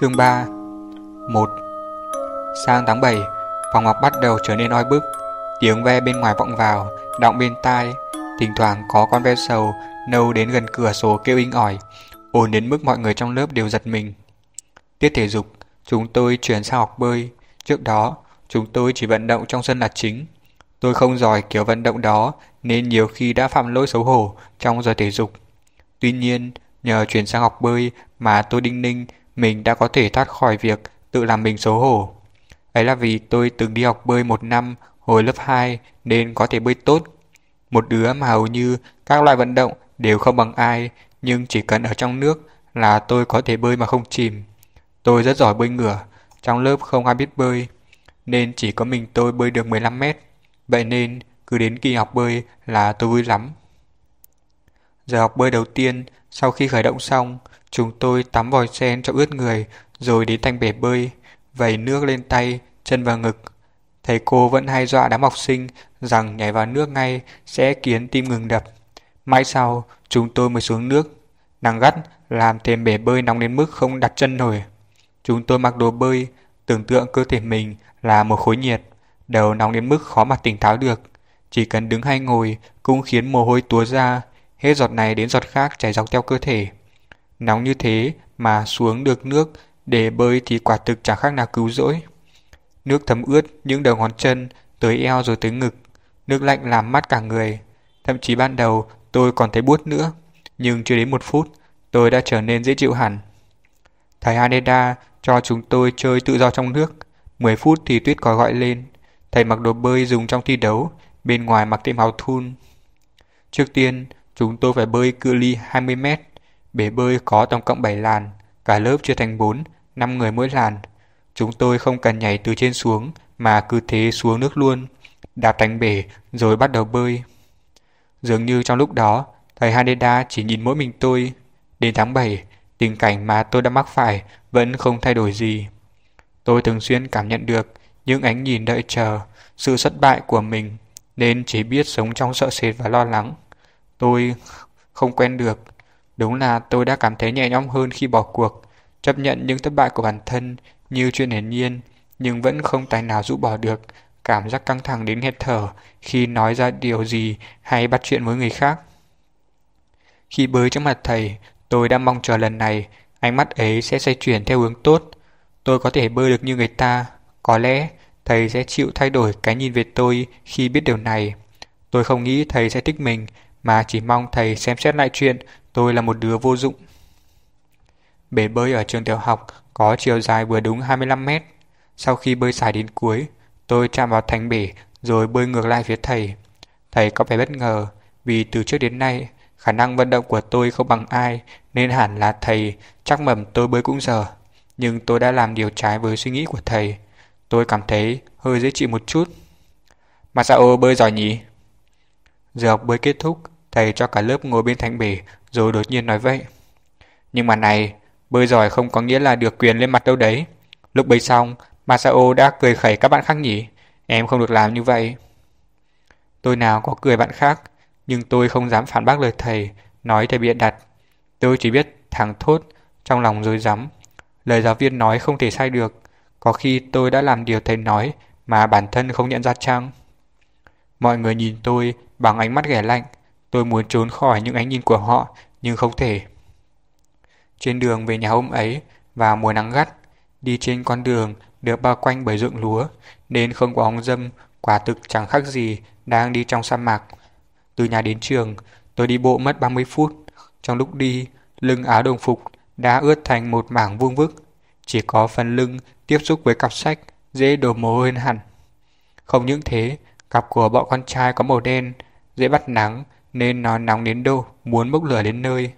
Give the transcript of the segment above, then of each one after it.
Chương 3 1 Sang tháng 7, phòng học bắt đầu trở nên oi bức. Tiếng ve bên ngoài vọng vào, đọng bên tai. Thỉnh thoảng có con ve sầu nâu đến gần cửa sổ kêu inh ỏi, ồn đến mức mọi người trong lớp đều giật mình. Tiết thể dục, chúng tôi chuyển sang học bơi. Trước đó, chúng tôi chỉ vận động trong sân là chính. Tôi không giỏi kiểu vận động đó nên nhiều khi đã phạm lỗi xấu hổ trong giờ thể dục. Tuy nhiên, nhờ chuyển sang học bơi mà tôi đinh ninh mình đã có thể thoát khỏi việc tự làm mình xấu hổ. Ấy là vì tôi từng đi học bơi một năm hồi lớp 2 nên có thể bơi tốt. Một đứa mà hầu như các loại vận động đều không bằng ai nhưng chỉ cần ở trong nước là tôi có thể bơi mà không chìm. Tôi rất giỏi bơi ngửa, trong lớp không ai biết bơi nên chỉ có mình tôi bơi được 15 mét. Vậy nên cứ đến kỳ học bơi là tôi vui lắm. Giờ học bơi đầu tiên, sau khi khởi động xong, chúng tôi tắm vòi sen cho ướt người, rồi đến thành bể bơi, vẩy nước lên tay, chân và ngực. Thầy cô vẫn hay dọa đám học sinh rằng nhảy vào nước ngay sẽ khiến tim ngừng đập. Mãi sau, chúng tôi mới xuống nước. Nắng gắt làm thêm bể bơi nóng đến mức không đặt chân nổi. Chúng tôi mặc đồ bơi, tưởng tượng cơ thể mình là một khối nhiệt, đầu nóng đến mức khó mà tỉnh táo được. Chỉ cần đứng hay ngồi cũng khiến mồ hôi túa ra, hết giọt này đến giọt khác chảy dọc theo cơ thể. Nóng như thế mà xuống được nước để bơi thì quả thực chẳng khác nào cứu rỗi. Nước thấm ướt những đầu ngón chân tới eo rồi tới ngực. Nước lạnh làm mát cả người. Thậm chí ban đầu tôi còn thấy buốt nữa. Nhưng chưa đến một phút tôi đã trở nên dễ chịu hẳn. Thầy Haneda cho chúng tôi chơi tự do trong nước. 10 phút thì tuyết còi gọi lên. Thầy mặc đồ bơi dùng trong thi đấu, bên ngoài mặc thêm áo thun. Trước tiên, chúng tôi phải bơi cự ly 20 mét. Bể bơi có tổng cộng 7 làn, cả lớp chia thành 4, 5 người mỗi làn. Chúng tôi không cần nhảy từ trên xuống mà cứ thế xuống nước luôn, đạp thành bể rồi bắt đầu bơi. Dường như trong lúc đó, thầy Haneda chỉ nhìn mỗi mình tôi. Đến tháng 7, tình cảnh mà tôi đã mắc phải vẫn không thay đổi gì. Tôi thường xuyên cảm nhận được những ánh nhìn đợi chờ, sự thất bại của mình nên chỉ biết sống trong sợ sệt và lo lắng. Tôi không quen được. Đúng là tôi đã cảm thấy nhẹ nhõm hơn khi bỏ cuộc, chấp nhận những thất bại của bản thân như chuyện hiển nhiên, nhưng vẫn không tài nào rũ bỏ được cảm giác căng thẳng đến nghẹt thở khi nói ra điều gì hay bắt chuyện với người khác. Khi bơi trước mặt thầy, tôi đã mong chờ lần này ánh mắt ấy sẽ xoay chuyển theo hướng tốt. Tôi có thể bơi được như người ta. Có lẽ thầy sẽ chịu thay đổi cái nhìn về tôi khi biết điều này. Tôi không nghĩ thầy sẽ thích mình, mà chỉ mong thầy xem xét lại chuyện tôi là một đứa vô dụng. Bể bơi ở trường tiểu học có chiều dài vừa đúng 25 mét. Sau khi bơi xài đến cuối, tôi chạm vào thành bể rồi bơi ngược lại phía thầy. Thầy có vẻ bất ngờ vì từ trước đến nay khả năng vận động của tôi không bằng ai nên hẳn là thầy chắc mầm tôi bơi cũng giờ. Nhưng tôi đã làm điều trái với suy nghĩ của thầy. Tôi cảm thấy hơi dễ chịu một chút. Masao bơi giỏi nhỉ? Giờ học bơi kết thúc, thầy cho cả lớp ngồi bên thành bể rồi đột nhiên nói vậy. Nhưng mà này, bơi giỏi không có nghĩa là được quyền lên mặt đâu đấy. Lúc bơi xong, Masao đã cười khẩy các bạn khác nhỉ? Em không được làm như vậy. Tôi nào có cười bạn khác, nhưng tôi không dám phản bác lời thầy, nói thầy bịa đặt. Tôi chỉ biết thẳng thốt, trong lòng rối rắm. Lời giáo viên nói không thể sai được, có khi tôi đã làm điều thầy nói mà bản thân không nhận ra chăng? Mọi người nhìn tôi bằng ánh mắt ghẻ lạnh, tôi muốn trốn khỏi những ánh nhìn của họ nhưng không thể. Trên đường về nhà hôm ấy, và mùa nắng gắt, đi trên con đường được bao quanh bởi ruộng lúa, nên không có ống dâm, quả thực chẳng khác gì đang đi trong sa mạc. Từ nhà đến trường, tôi đi bộ mất 30 phút. Trong lúc đi, lưng áo đồng phục đã ướt thành một mảng vuông vức. Chỉ có phần lưng tiếp xúc với cặp sách dễ đổ mồ hôi hẳn. Không những thế, cặp của bọn con trai có màu đen, dễ bắt nắng nên nó nóng đến đâu muốn bốc lửa đến nơi.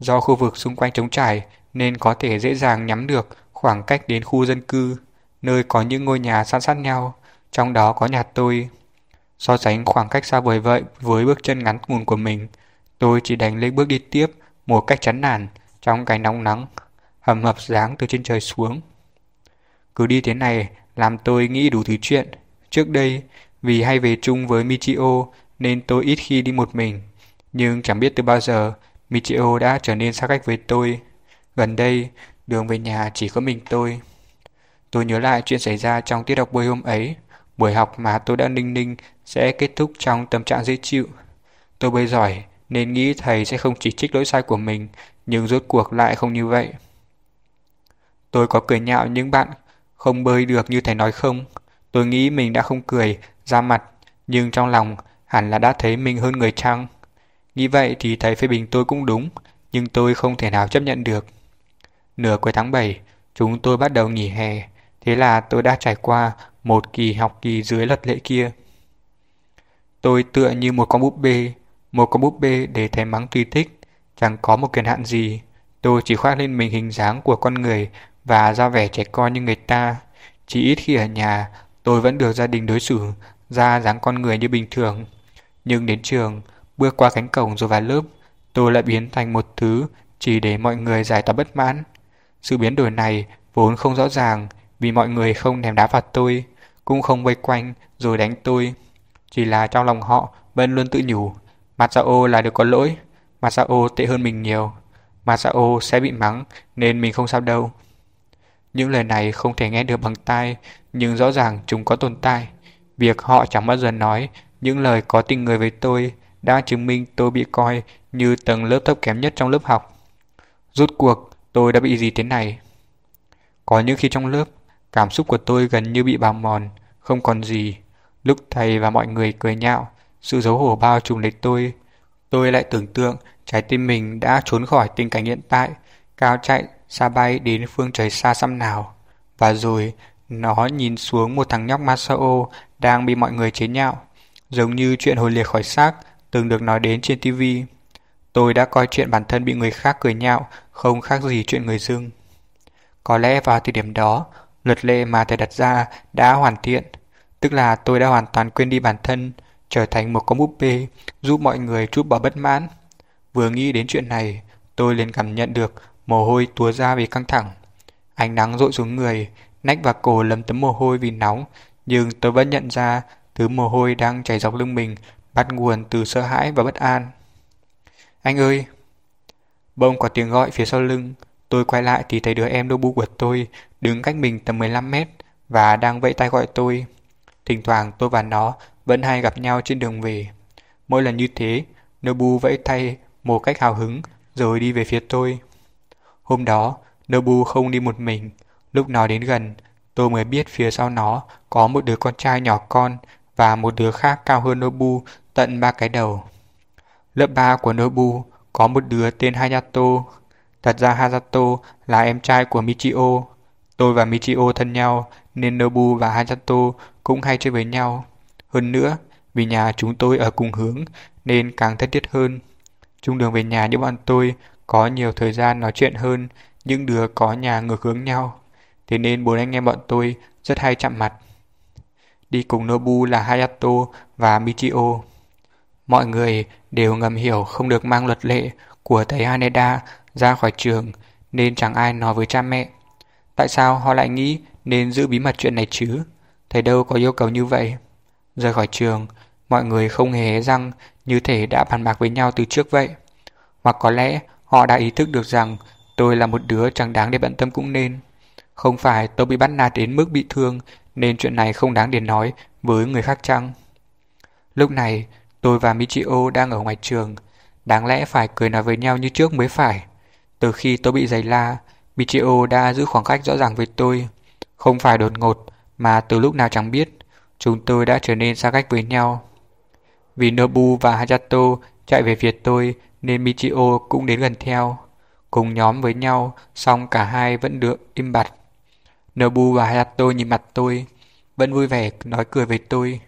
Do khu vực xung quanh trống trải nên có thể dễ dàng nhắm được khoảng cách đến khu dân cư, nơi có những ngôi nhà san sát nhau, trong đó có nhà tôi. So sánh khoảng cách xa vời vậy với bước chân ngắn ngủn của mình, tôi chỉ đành lên bước đi tiếp một cách chán nản trong cái nóng nắng, hầm hập dáng từ trên trời xuống. Cứ đi thế này làm tôi nghĩ đủ thứ chuyện. Trước đây, vì hay về chung với Michio nên tôi ít khi đi một mình. Nhưng chẳng biết từ bao giờ Michio đã trở nên xa cách với tôi. Gần đây, đường về nhà chỉ có mình tôi. Tôi nhớ lại chuyện xảy ra trong tiết học bơi hôm ấy, buổi học mà tôi đã ninh ninh sẽ kết thúc trong tâm trạng dễ chịu. Tôi bơi giỏi nên nghĩ thầy sẽ không chỉ trích lỗi sai của mình, nhưng rốt cuộc lại không như vậy. Tôi có cười nhạo những bạn không bơi được như thầy nói không. Tôi nghĩ mình đã không cười, ra mặt, nhưng trong lòng hẳn là đã thấy mình hơn người chăng. Nghĩ vậy thì thầy phê bình tôi cũng đúng, nhưng tôi không thể nào chấp nhận được. Nửa cuối tháng 7, chúng tôi bắt đầu nghỉ hè, thế là tôi đã trải qua một kỳ học kỳ dưới lật lễ kia. Tôi tựa như một con búp bê, một con búp bê để thầy mắng tùy thích, chẳng có một quyền hạn gì. Tôi chỉ khoác lên mình hình dáng của con người và ra vẻ trẻ con như người ta. Chỉ ít khi ở nhà, tôi vẫn được gia đình đối xử ra dáng con người như bình thường. Nhưng đến trường, bước qua cánh cổng rồi vào lớp, tôi lại biến thành một thứ chỉ để mọi người giải tỏa bất mãn. Sự biến đổi này vốn không rõ ràng vì mọi người không ném đá vào tôi, cũng không vây quanh rồi đánh tôi. Chỉ là trong lòng họ vẫn luôn tự nhủ, Masao là được có lỗi, Masao tệ hơn mình nhiều. Masao sẽ bị mắng nên mình không sao đâu. Những lời này không thể nghe được bằng tai, nhưng rõ ràng chúng có tồn tại. Việc họ chẳng bao giờ nói những lời có tình người với tôi đã chứng minh tôi bị coi như tầng lớp thấp kém nhất trong lớp học. Rút cuộc, tôi đã bị gì thế này? Có những khi trong lớp, cảm xúc của tôi gần như bị bào mòn, không còn gì. Lúc thầy và mọi người cười nhạo, sự xấu hổ bao trùm lấy tôi. Tôi lại tưởng tượng trái tim mình đã trốn khỏi tình cảnh hiện tại, cao chạy, xa bay đến phương trời xa xăm nào. Và rồi, nó nhìn xuống một thằng nhóc Masao đang bị mọi người chế nhạo, giống như chuyện hồi liệt khỏi xác từng được nói đến trên TV. Tôi đã coi chuyện bản thân bị người khác cười nhạo không khác gì chuyện người dưng. Có lẽ vào thời điểm đó, luật lệ mà thầy đặt ra đã hoàn thiện, tức là tôi đã hoàn toàn quên đi bản thân, trở thành một con búp bê giúp mọi người chút bỏ bất mãn. Vừa nghĩ đến chuyện này, tôi liền cảm nhận được mồ hôi túa ra vì căng thẳng. Ánh nắng rội xuống người, nách và cổ lấm tấm mồ hôi vì nóng, nhưng tôi vẫn nhận ra thứ mồ hôi đang chảy dọc lưng mình bắt nguồn từ sợ hãi và bất an. Anh ơi! Bông có tiếng gọi phía sau lưng, tôi quay lại thì thấy đứa em Nobu của tôi đứng cách mình tầm 15 mét và đang vẫy tay gọi tôi. Thỉnh thoảng tôi và nó vẫn hay gặp nhau trên đường về. Mỗi lần như thế, Nobu vẫy tay một cách hào hứng rồi đi về phía tôi. Hôm đó, Nobu không đi một mình. Lúc nó đến gần, tôi mới biết phía sau nó có một đứa con trai nhỏ con và một đứa khác cao hơn Nobu tận ba cái đầu. Lớp 3 của Nobu có một đứa tên Hayato. Thật ra Hayato là em trai của Michio. Tôi và Michio thân nhau nên Nobu và Hayato cũng hay chơi với nhau. Hơn nữa, vì nhà chúng tôi ở cùng hướng nên càng thân thiết hơn. Trung đường về nhà những bọn tôi có nhiều thời gian nói chuyện hơn những đứa có nhà ngược hướng nhau. Thế nên bốn anh em bọn tôi rất hay chạm mặt. Đi cùng Nobu là Hayato và Michio. Mọi người đều ngầm hiểu không được mang luật lệ của thầy Haneda ra khỏi trường nên chẳng ai nói với cha mẹ. Tại sao họ lại nghĩ nên giữ bí mật chuyện này chứ? Thầy đâu có yêu cầu như vậy. Rời khỏi trường, mọi người không hề răng như thể đã bàn bạc với nhau từ trước vậy. Hoặc có lẽ họ đã ý thức được rằng tôi là một đứa chẳng đáng để bận tâm cũng nên. Không phải tôi bị bắt nạt đến mức bị thương nên chuyện này không đáng để nói với người khác chăng? Lúc này, tôi và Michio đang ở ngoài trường, đáng lẽ phải cười nói với nhau như trước mới phải. Từ khi tôi bị giày la, Michio đã giữ khoảng cách rõ ràng với tôi. Không phải đột ngột, mà từ lúc nào chẳng biết, chúng tôi đã trở nên xa cách với nhau. Vì Nobu và Hayato chạy về phía tôi nên Michio cũng đến gần theo. Cùng nhóm với nhau, xong cả hai vẫn được im bặt. Nobu và Hayato nhìn mặt tôi, vẫn vui vẻ nói cười với tôi.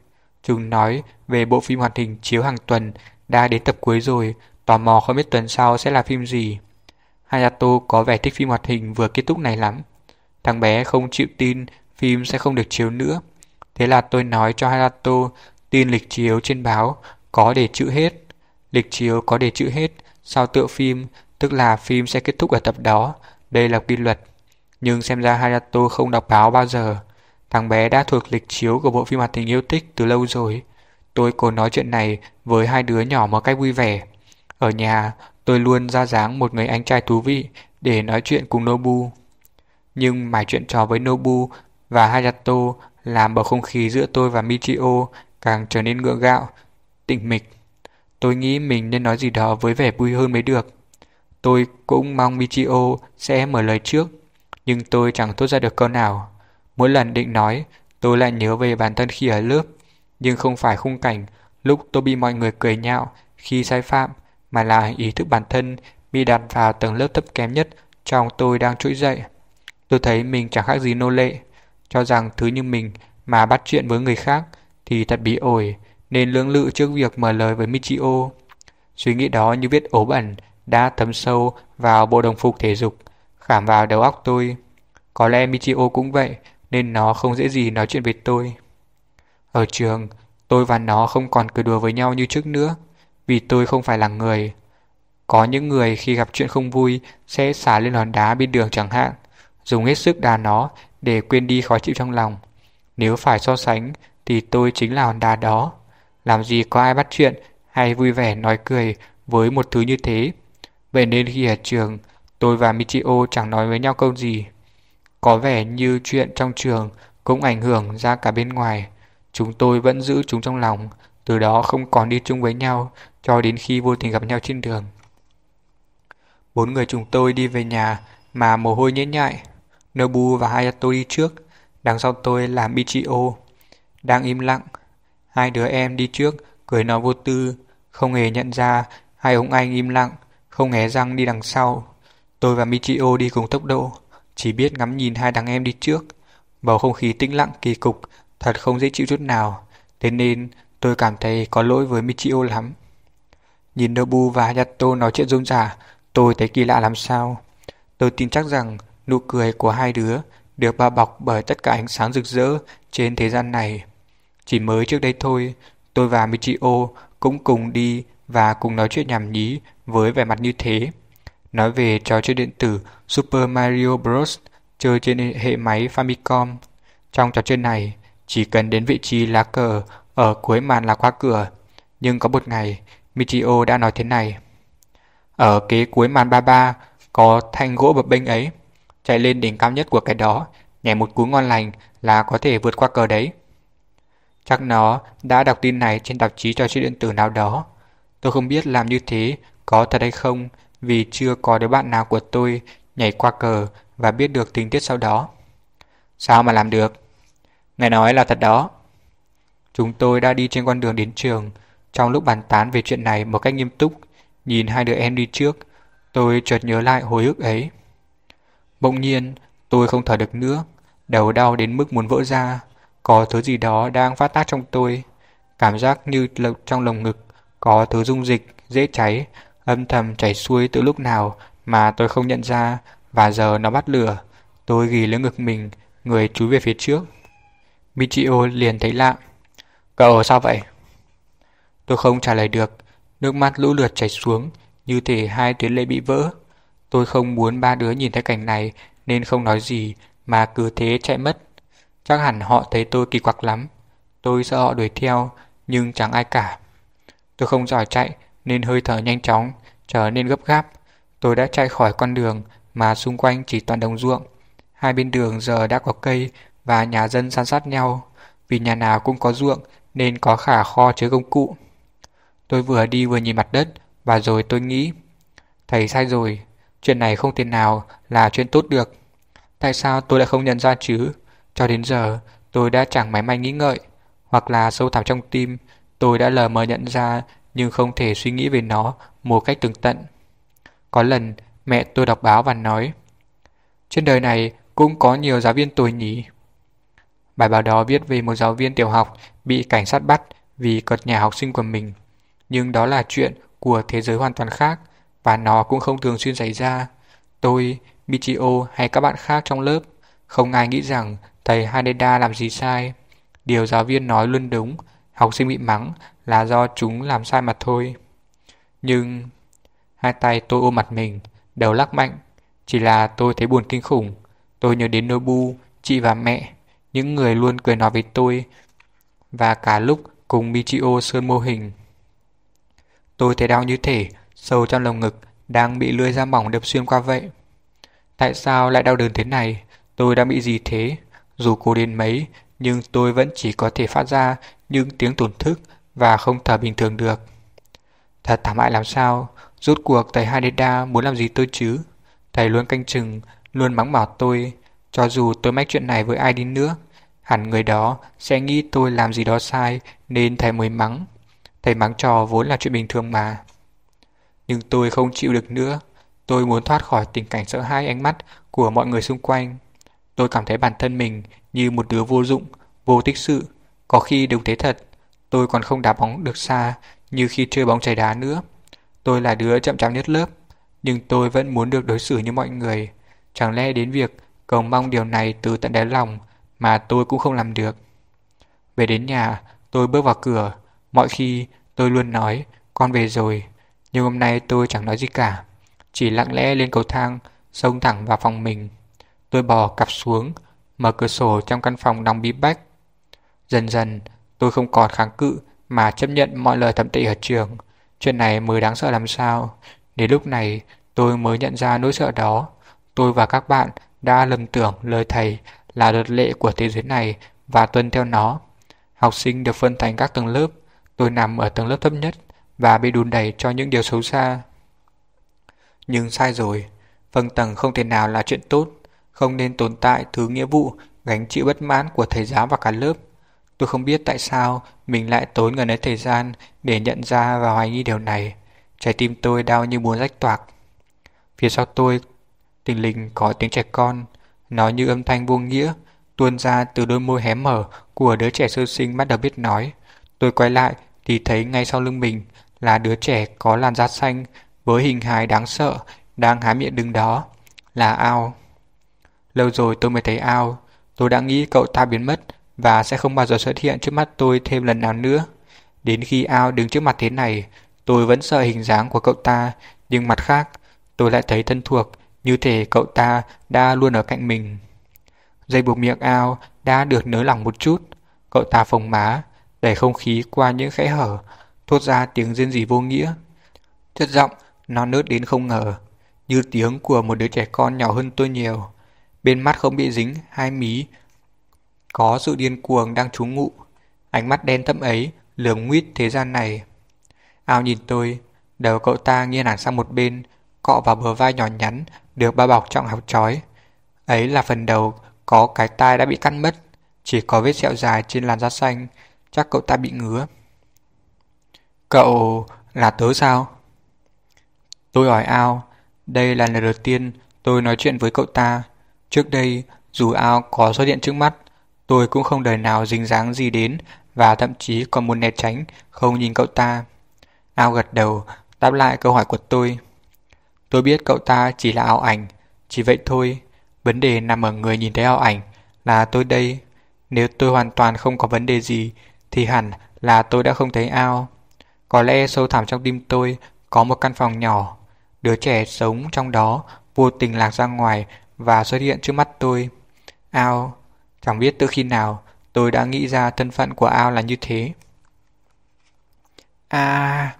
Chúng nói về bộ phim hoạt hình chiếu hàng tuần đã đến tập cuối rồi, tò mò không biết tuần sau sẽ là phim gì. Hayato có vẻ thích phim hoạt hình vừa kết thúc này lắm. Thằng bé không chịu tin phim sẽ không được chiếu nữa. Thế là tôi nói cho Hayato tin lịch chiếu trên báo có để chữ hết. Lịch chiếu có để chữ hết sau tựa phim, tức là phim sẽ kết thúc ở tập đó. Đây là quy luật. Nhưng xem ra Hayato không đọc báo bao giờ. Thằng bé đã thuộc lịch chiếu của bộ phim hoạt hình yêu thích từ lâu rồi. Tôi cố nói chuyện này với hai đứa nhỏ một cách vui vẻ. Ở nhà, tôi luôn ra dáng một người anh trai thú vị để nói chuyện cùng Nobu. Nhưng mải chuyện trò với Nobu và Hayato làm bầu không khí giữa tôi và Michio càng trở nên ngượng gạo, tịnh mịch. Tôi nghĩ mình nên nói gì đó với vẻ vui hơn mới được. Tôi cũng mong Michio sẽ mở lời trước, nhưng tôi chẳng thốt ra được câu nào. Mỗi lần định nói, tôi lại nhớ về bản thân khi ở lớp, nhưng không phải khung cảnh lúc tôi bị mọi người cười nhạo khi sai phạm, mà là ý thức bản thân bị đặt vào tầng lớp thấp kém nhất trong tôi đang trỗi dậy. Tôi thấy mình chẳng khác gì nô lệ, cho rằng thứ như mình mà bắt chuyện với người khác thì thật bí ổi, nên lưỡng lự trước việc mở lời với Michio. Suy nghĩ đó như viết ố bẩn đã thấm sâu vào bộ đồng phục thể dục, khảm vào đầu óc tôi. Có lẽ Michio cũng vậy, nên nó không dễ gì nói chuyện với tôi. Ở trường, tôi và nó không còn cười đùa với nhau như trước nữa, vì tôi không phải là người. Có những người khi gặp chuyện không vui sẽ xả lên hòn đá bên đường chẳng hạn, dùng hết sức đà nó để quên đi khó chịu trong lòng. Nếu phải so sánh thì tôi chính là hòn đá đó. Làm gì có ai bắt chuyện hay vui vẻ nói cười với một thứ như thế. Vậy nên khi ở trường, tôi và Michio chẳng nói với nhau câu gì. Có vẻ như chuyện trong trường cũng ảnh hưởng ra cả bên ngoài. Chúng tôi vẫn giữ chúng trong lòng, từ đó không còn đi chung với nhau cho đến khi vô tình gặp nhau trên đường. Bốn người chúng tôi đi về nhà mà mồ hôi nhễ nhại. Nobu và Hayato đi trước, đằng sau tôi là Michio. Đang im lặng, hai đứa em đi trước, cười nói vô tư, không hề nhận ra hai ông anh im lặng, không hé răng đi đằng sau. Tôi và Michio đi cùng tốc độ, chỉ biết ngắm nhìn hai đằng em đi trước. Bầu không khí tĩnh lặng kỳ cục, thật không dễ chịu chút nào, thế nên tôi cảm thấy có lỗi với Michio lắm. Nhìn Nobu và Hayato nói chuyện rôm rả, tôi thấy kỳ lạ làm sao. Tôi tin chắc rằng nụ cười của hai đứa được bao bọc bởi tất cả ánh sáng rực rỡ trên thế gian này. Chỉ mới trước đây thôi, tôi và Michio cũng cùng đi và cùng nói chuyện nhảm nhí với vẻ mặt như thế. Nói về trò chơi điện tử Super Mario Bros. chơi trên hệ máy Famicom. Trong trò chơi này, chỉ cần đến vị trí lá cờ ở cuối màn là khóa cửa. Nhưng có một ngày, Michio đã nói thế này. Ở kế cuối màn 33 có thanh gỗ bập bênh ấy. Chạy lên đỉnh cao nhất của cái đó, nhảy một cú ngon lành là có thể vượt qua cờ đấy. Chắc nó đã đọc tin này trên tạp chí trò chơi điện tử nào đó. Tôi không biết làm như thế có thật hay không vì chưa có đứa bạn nào của tôi nhảy qua cờ và biết được tình tiết sau đó. Sao mà làm được? Ngài nói là thật đó. Chúng tôi đã đi trên con đường đến trường. Trong lúc bàn tán về chuyện này một cách nghiêm túc, nhìn hai đứa em đi trước, tôi chợt nhớ lại hồi ức ấy. Bỗng nhiên, tôi không thở được nữa, đầu đau đến mức muốn vỡ ra. Có thứ gì đó đang phát tác trong tôi. Cảm giác như trong lồng ngực có thứ dung dịch dễ cháy, âm thầm chảy xuôi từ lúc nào mà tôi không nhận ra và giờ nó bắt lửa. Tôi ghi lên ngực mình, người chú về phía trước. Michio liền thấy lạ. Cậu sao vậy? Tôi không trả lời được, nước mắt lũ lượt chảy xuống, như thể hai tuyến lệ bị vỡ. Tôi không muốn ba đứa nhìn thấy cảnh này nên không nói gì mà cứ thế chạy mất. Chắc hẳn họ thấy tôi kỳ quặc lắm. Tôi sợ họ đuổi theo, nhưng chẳng ai cả. Tôi không giỏi chạy nên hơi thở nhanh chóng, trở nên gấp gáp. Tôi đã chạy khỏi con đường mà xung quanh chỉ toàn đồng ruộng. Hai bên đường giờ đã có cây và nhà dân san sát nhau. Vì nhà nào cũng có ruộng nên có khả kho chứa công cụ. Tôi vừa đi vừa nhìn mặt đất và rồi tôi nghĩ Thầy sai rồi, chuyện này không tiền nào là chuyện tốt được. Tại sao tôi lại không nhận ra chứ? Cho đến giờ, tôi đã chẳng máy may nghĩ ngợi, hoặc là sâu thẳm trong tim, tôi đã lờ mờ nhận ra nhưng không thể suy nghĩ về nó một cách tường tận. Có lần, mẹ tôi đọc báo và nói, trên đời này cũng có nhiều giáo viên tồi nhỉ. Bài báo đó viết về một giáo viên tiểu học bị cảnh sát bắt vì cợt nhà học sinh của mình. Nhưng đó là chuyện của thế giới hoàn toàn khác và nó cũng không thường xuyên xảy ra. Tôi, Michio hay các bạn khác trong lớp không ai nghĩ rằng thầy Haneda làm gì sai. Điều giáo viên nói luôn đúng, học sinh bị mắng là do chúng làm sai mặt thôi. Nhưng... Hai tay tôi ôm mặt mình, đầu lắc mạnh. Chỉ là tôi thấy buồn kinh khủng. Tôi nhớ đến Nobu, chị và mẹ, những người luôn cười nói với tôi. Và cả lúc cùng Michio sơn mô hình. Tôi thấy đau như thể, sâu trong lồng ngực, đang bị lưỡi da mỏng đập xuyên qua vậy. Tại sao lại đau đớn thế này? tôi đã bị gì thế? Dù cố đến mấy, nhưng tôi vẫn chỉ có thể phát ra những tiếng tổn thức và không thở bình thường được. Thật thảm hại làm sao, rốt cuộc thầy Haneda muốn làm gì tôi chứ? Thầy luôn canh chừng, luôn mắng bảo tôi, cho dù tôi mách chuyện này với ai đi nữa. Hẳn người đó sẽ nghĩ tôi làm gì đó sai nên thầy mới mắng. Thầy mắng trò vốn là chuyện bình thường mà. Nhưng tôi không chịu được nữa. Tôi muốn thoát khỏi tình cảnh sợ hãi ánh mắt của mọi người xung quanh. Tôi cảm thấy bản thân mình như một đứa vô dụng, vô tích sự. Có khi đúng thế thật, tôi còn không đá bóng được xa như khi chơi bóng chảy đá nữa. Tôi là đứa chậm chạp nhất lớp, nhưng tôi vẫn muốn được đối xử như mọi người. Chẳng lẽ đến việc cầu mong điều này từ tận đáy lòng mà tôi cũng không làm được. Về đến nhà, tôi bước vào cửa. Mọi khi tôi luôn nói, con về rồi. Nhưng hôm nay tôi chẳng nói gì cả. Chỉ lặng lẽ lên cầu thang, xông thẳng vào phòng mình. Tôi bò cặp xuống, mở cửa sổ trong căn phòng đóng bí bách. Dần dần, tôi không còn kháng cự mà chấp nhận mọi lời thẩm tị ở trường. Chuyện này mới đáng sợ làm sao. Đến lúc này, tôi mới nhận ra nỗi sợ đó. Tôi và các bạn đã lầm tưởng lời thầy là luật lệ của thế giới này và tuân theo nó. Học sinh được phân thành các tầng lớp. Tôi nằm ở tầng lớp thấp nhất và bị đùn đẩy cho những điều xấu xa. Nhưng sai rồi. Phân tầng không thể nào là chuyện tốt. Không nên tồn tại thứ nghĩa vụ gánh chịu bất mãn của thầy giáo và cả lớp. Tôi không biết tại sao mình lại tốn gần ấy thời gian để nhận ra và hoài nghi điều này. Trái tim tôi đau như muốn rách toạc. Phía sau tôi, tình lình có tiếng trẻ con, nói như âm thanh vô nghĩa, tuôn ra từ đôi môi hé mở của đứa trẻ sơ sinh bắt đầu biết nói. Tôi quay lại thì thấy ngay sau lưng mình là đứa trẻ có làn da xanh với hình hài đáng sợ đang há miệng đứng đó. Là ao. Lâu rồi tôi mới thấy ao. Tôi đã nghĩ cậu ta biến mất và sẽ không bao giờ xuất hiện trước mắt tôi thêm lần nào nữa. Đến khi ao đứng trước mặt thế này, tôi vẫn sợ hình dáng của cậu ta, nhưng mặt khác, tôi lại thấy thân thuộc, như thể cậu ta đã luôn ở cạnh mình. Dây buộc miệng ao đã được nới lỏng một chút, cậu ta phồng má, đẩy không khí qua những khẽ hở, thốt ra tiếng riêng gì vô nghĩa. Chất giọng, nó nớt đến không ngờ, như tiếng của một đứa trẻ con nhỏ hơn tôi nhiều. Bên mắt không bị dính, hai mí có sự điên cuồng đang trú ngụ. Ánh mắt đen thẫm ấy lườm nguyết thế gian này. Ao nhìn tôi, đầu cậu ta nghiêng hẳn sang một bên, cọ vào bờ vai nhỏ nhắn, được bao bọc trọng học chói. Ấy là phần đầu có cái tai đã bị cắt mất, chỉ có vết sẹo dài trên làn da xanh, chắc cậu ta bị ngứa. Cậu là tớ sao? Tôi hỏi Ao, đây là lần đầu tiên tôi nói chuyện với cậu ta. Trước đây, dù Ao có xuất hiện trước mắt, Tôi cũng không đời nào dính dáng gì đến và thậm chí còn muốn né tránh, không nhìn cậu ta. Ao gật đầu, đáp lại câu hỏi của tôi. Tôi biết cậu ta chỉ là ảo ảnh, chỉ vậy thôi. Vấn đề nằm ở người nhìn thấy ảo ảnh, là tôi đây. Nếu tôi hoàn toàn không có vấn đề gì, thì hẳn là tôi đã không thấy ao. Có lẽ sâu thẳm trong tim tôi có một căn phòng nhỏ. Đứa trẻ sống trong đó vô tình lạc ra ngoài và xuất hiện trước mắt tôi. Ao, Chẳng biết từ khi nào tôi đã nghĩ ra thân phận của Ao là như thế. À...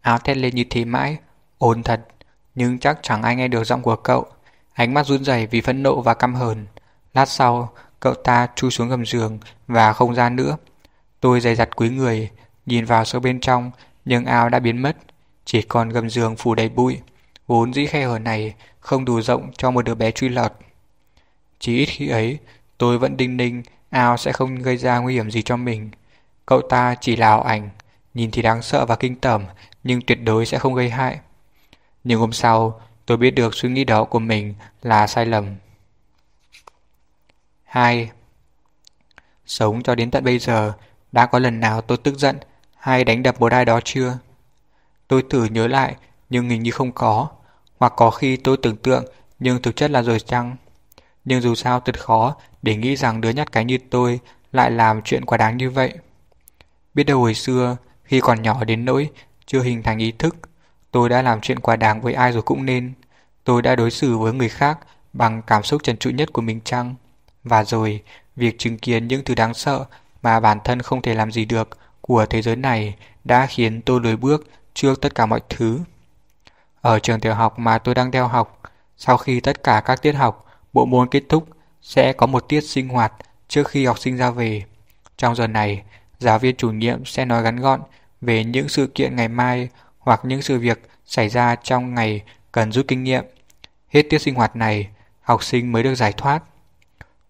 Áo thét lên như thế mãi, ồn thật, nhưng chắc chẳng ai nghe được giọng của cậu. Ánh mắt run rẩy vì phẫn nộ và căm hờn. Lát sau, cậu ta chui xuống gầm giường và không ra nữa. Tôi dày dặt quý người, nhìn vào sâu bên trong, nhưng ao đã biến mất. Chỉ còn gầm giường phủ đầy bụi. Vốn dĩ khe hở này không đủ rộng cho một đứa bé truy lọt. Chỉ ít khi ấy, Tôi vẫn đinh ninh, ao sẽ không gây ra nguy hiểm gì cho mình. Cậu ta chỉ là ảo ảnh, nhìn thì đáng sợ và kinh tởm, nhưng tuyệt đối sẽ không gây hại. Nhưng hôm sau, tôi biết được suy nghĩ đó của mình là sai lầm. 2. Sống cho đến tận bây giờ, đã có lần nào tôi tức giận hay đánh đập một ai đó chưa? Tôi thử nhớ lại, nhưng hình như không có. Hoặc có khi tôi tưởng tượng, nhưng thực chất là rồi chăng? Nhưng dù sao thật khó để nghĩ rằng đứa nhát cái như tôi lại làm chuyện quá đáng như vậy. Biết đâu hồi xưa, khi còn nhỏ đến nỗi chưa hình thành ý thức, tôi đã làm chuyện quá đáng với ai rồi cũng nên. Tôi đã đối xử với người khác bằng cảm xúc trần trụi nhất của mình chăng? Và rồi, việc chứng kiến những thứ đáng sợ mà bản thân không thể làm gì được của thế giới này đã khiến tôi lùi bước trước tất cả mọi thứ. Ở trường tiểu học mà tôi đang theo học, sau khi tất cả các tiết học, bộ môn kết thúc sẽ có một tiết sinh hoạt trước khi học sinh ra về. Trong giờ này, giáo viên chủ nhiệm sẽ nói ngắn gọn về những sự kiện ngày mai hoặc những sự việc xảy ra trong ngày cần rút kinh nghiệm. Hết tiết sinh hoạt này, học sinh mới được giải thoát.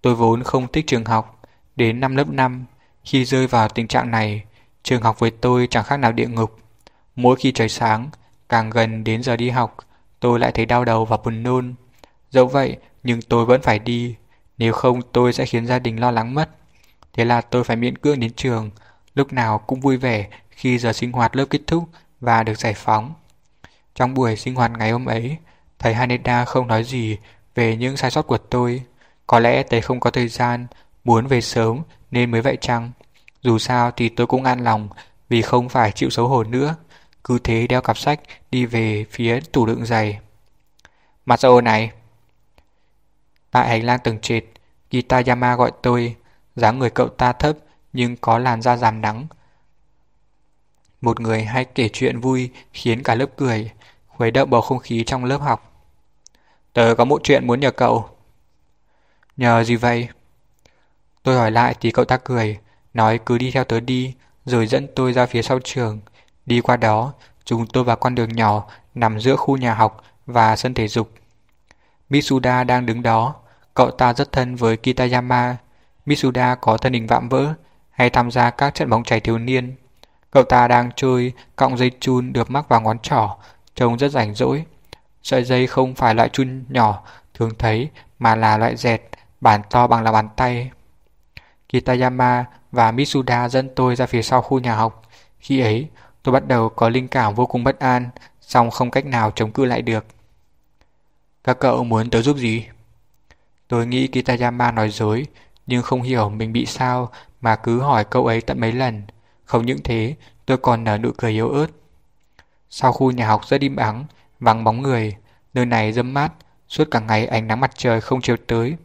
Tôi vốn không thích trường học, đến năm lớp 5, khi rơi vào tình trạng này, trường học với tôi chẳng khác nào địa ngục. Mỗi khi trời sáng, càng gần đến giờ đi học, tôi lại thấy đau đầu và buồn nôn. Dẫu vậy, nhưng tôi vẫn phải đi, nếu không tôi sẽ khiến gia đình lo lắng mất. Thế là tôi phải miễn cưỡng đến trường, lúc nào cũng vui vẻ khi giờ sinh hoạt lớp kết thúc và được giải phóng. Trong buổi sinh hoạt ngày hôm ấy, thầy Haneda không nói gì về những sai sót của tôi. Có lẽ thầy không có thời gian, muốn về sớm nên mới vậy chăng? Dù sao thì tôi cũng an lòng vì không phải chịu xấu hổ nữa. Cứ thế đeo cặp sách đi về phía tủ đựng giày. mặt sau này! Tại hành lang tầng trệt, Kitayama gọi tôi, dáng người cậu ta thấp nhưng có làn da rám nắng. Một người hay kể chuyện vui khiến cả lớp cười, khuấy động bầu không khí trong lớp học. Tớ có một chuyện muốn nhờ cậu. Nhờ gì vậy? Tôi hỏi lại thì cậu ta cười, nói cứ đi theo tớ đi, rồi dẫn tôi ra phía sau trường. Đi qua đó, chúng tôi vào con đường nhỏ nằm giữa khu nhà học và sân thể dục. Mitsuda đang đứng đó, cậu ta rất thân với Kitayama. Mitsuda có thân hình vạm vỡ, hay tham gia các trận bóng chảy thiếu niên. Cậu ta đang chơi cọng dây chun được mắc vào ngón trỏ, trông rất rảnh rỗi. Sợi dây không phải loại chun nhỏ thường thấy mà là loại dẹt, bản to bằng là bàn tay. Kitayama và Mitsuda dẫn tôi ra phía sau khu nhà học. Khi ấy, tôi bắt đầu có linh cảm vô cùng bất an, song không cách nào chống cự lại được. Các cậu muốn tớ giúp gì? Tôi nghĩ Kitayama nói dối, nhưng không hiểu mình bị sao mà cứ hỏi câu ấy tận mấy lần. Không những thế, tôi còn nở nụ cười yếu ớt. Sau khu nhà học rất im ắng, vắng bóng người, nơi này dâm mát, suốt cả ngày ánh nắng mặt trời không chiếu tới.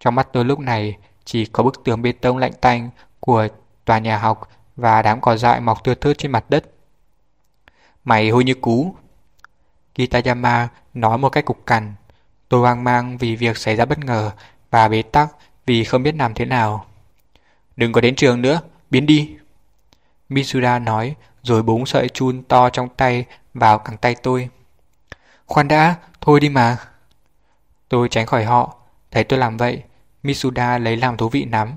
Trong mắt tôi lúc này chỉ có bức tường bê tông lạnh tanh của tòa nhà học và đám cỏ dại mọc tưa thớt trên mặt đất. Mày hôi như cú. Kitayama nói một cách cục cằn. Tôi hoang mang vì việc xảy ra bất ngờ và bế tắc vì không biết làm thế nào. Đừng có đến trường nữa, biến đi. Mitsuda nói rồi búng sợi chun to trong tay vào cẳng tay tôi. Khoan đã, thôi đi mà. Tôi tránh khỏi họ, thấy tôi làm vậy. Mitsuda lấy làm thú vị lắm.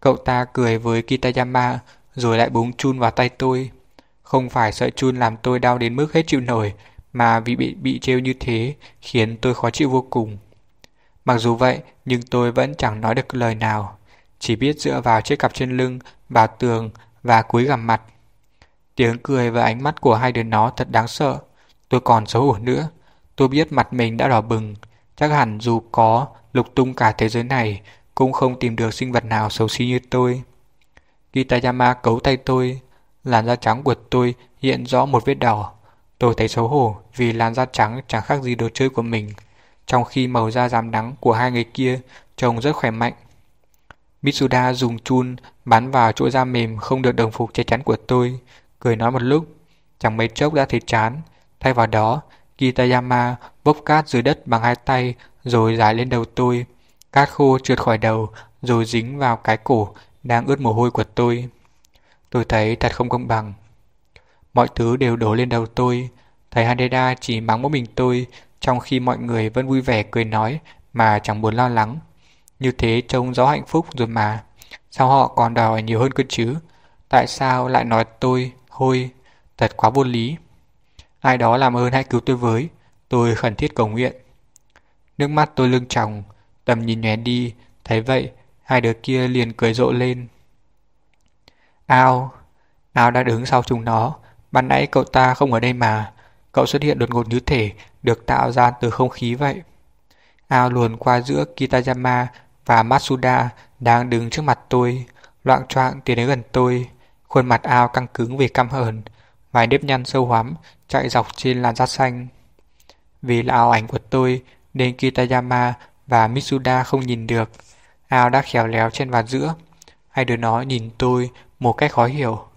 Cậu ta cười với Kitayama rồi lại búng chun vào tay tôi. Không phải sợi chun làm tôi đau đến mức hết chịu nổi, mà vì bị bị trêu như thế khiến tôi khó chịu vô cùng. Mặc dù vậy, nhưng tôi vẫn chẳng nói được lời nào, chỉ biết dựa vào chiếc cặp trên lưng, vào tường và cúi gằm mặt. Tiếng cười và ánh mắt của hai đứa nó thật đáng sợ. Tôi còn xấu hổ nữa. Tôi biết mặt mình đã đỏ bừng. Chắc hẳn dù có lục tung cả thế giới này, cũng không tìm được sinh vật nào xấu xí như tôi. Kitayama cấu tay tôi. Làn da trắng của tôi hiện rõ một vết đỏ. Tôi thấy xấu hổ vì làn da trắng chẳng khác gì đồ chơi của mình, trong khi màu da rám nắng của hai người kia trông rất khỏe mạnh. Mitsuda dùng chun bắn vào chỗ da mềm không được đồng phục che chắn của tôi, cười nói một lúc, chẳng mấy chốc đã thấy chán. Thay vào đó, Kitayama bốc cát dưới đất bằng hai tay rồi dài lên đầu tôi. Cát khô trượt khỏi đầu rồi dính vào cái cổ đang ướt mồ hôi của tôi. Tôi thấy thật không công bằng. Mọi thứ đều đổ lên đầu tôi. Thầy Haneda chỉ mắng mỗi mình tôi trong khi mọi người vẫn vui vẻ cười nói mà chẳng buồn lo lắng. Như thế trông gió hạnh phúc rồi mà. Sao họ còn đòi nhiều hơn cơ chứ? Tại sao lại nói tôi, hôi, thật quá vô lý. Ai đó làm ơn hãy cứu tôi với. Tôi khẩn thiết cầu nguyện. Nước mắt tôi lưng tròng, tầm nhìn nhòe đi. Thấy vậy, hai đứa kia liền cười rộ lên. Ao, Ao đã đứng sau chúng nó. Ban nãy cậu ta không ở đây mà. Cậu xuất hiện đột ngột như thể được tạo ra từ không khí vậy. Ao luồn qua giữa Kitayama và Matsuda đang đứng trước mặt tôi, loạn choạng tiến đến gần tôi. Khuôn mặt ao căng cứng vì căm hờn, vài nếp nhăn sâu hoắm chạy dọc trên làn da xanh. Vì là ảo ảnh của tôi nên Kitayama và Mitsuda không nhìn được. Ao đã khéo léo trên vào giữa. Hai đứa nó nhìn tôi một cách khó hiểu.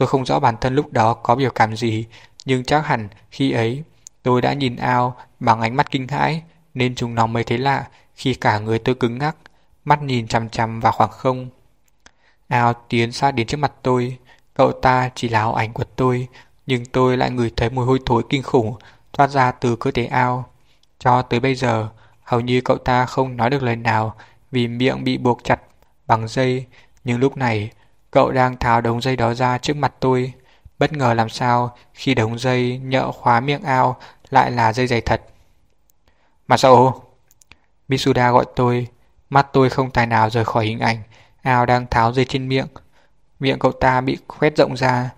Tôi không rõ bản thân lúc đó có biểu cảm gì, nhưng chắc hẳn khi ấy tôi đã nhìn ao bằng ánh mắt kinh hãi nên chúng nó mới thấy lạ khi cả người tôi cứng ngắc, mắt nhìn chằm chằm vào khoảng không. Ao tiến sát đến trước mặt tôi, cậu ta chỉ là ảo ảnh của tôi, nhưng tôi lại ngửi thấy mùi hôi thối kinh khủng thoát ra từ cơ thể ao. Cho tới bây giờ, hầu như cậu ta không nói được lời nào vì miệng bị buộc chặt bằng dây, nhưng lúc này cậu đang tháo đống dây đó ra trước mặt tôi. Bất ngờ làm sao khi đống dây nhợ khóa miệng ao lại là dây dày thật. Masao! Misuda gọi tôi, mắt tôi không tài nào rời khỏi hình ảnh, ao đang tháo dây trên miệng. Miệng cậu ta bị khoét rộng ra,